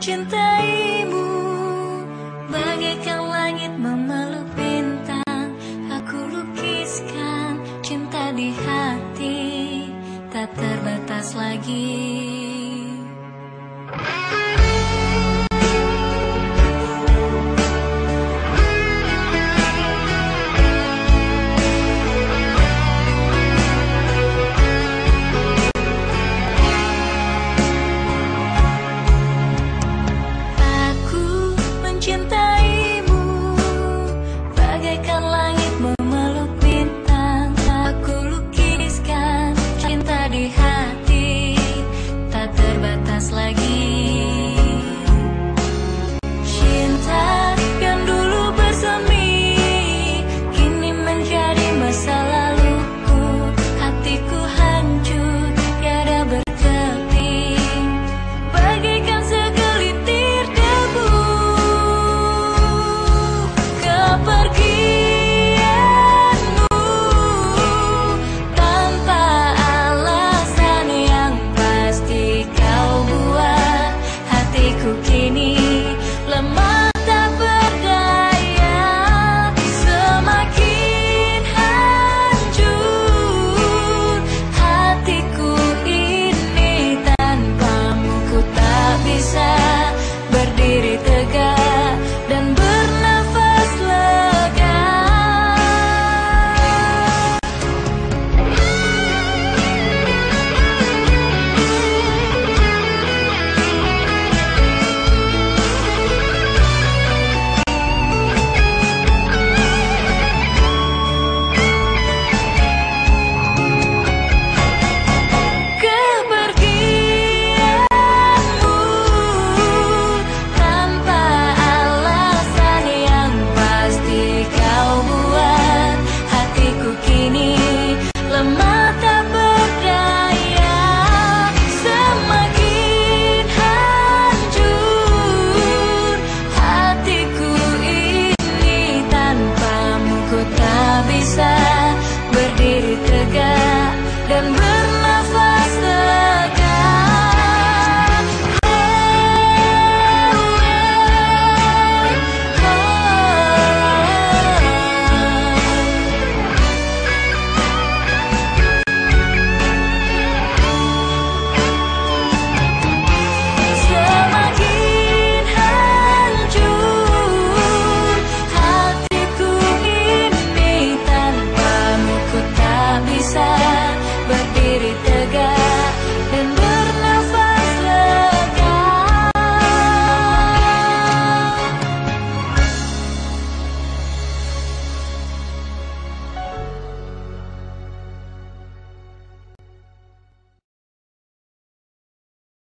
mencintaimu. Bagaikan langit memeluk bintang Aku lukiskan cinta di hati. Tak terbatas lagi lagi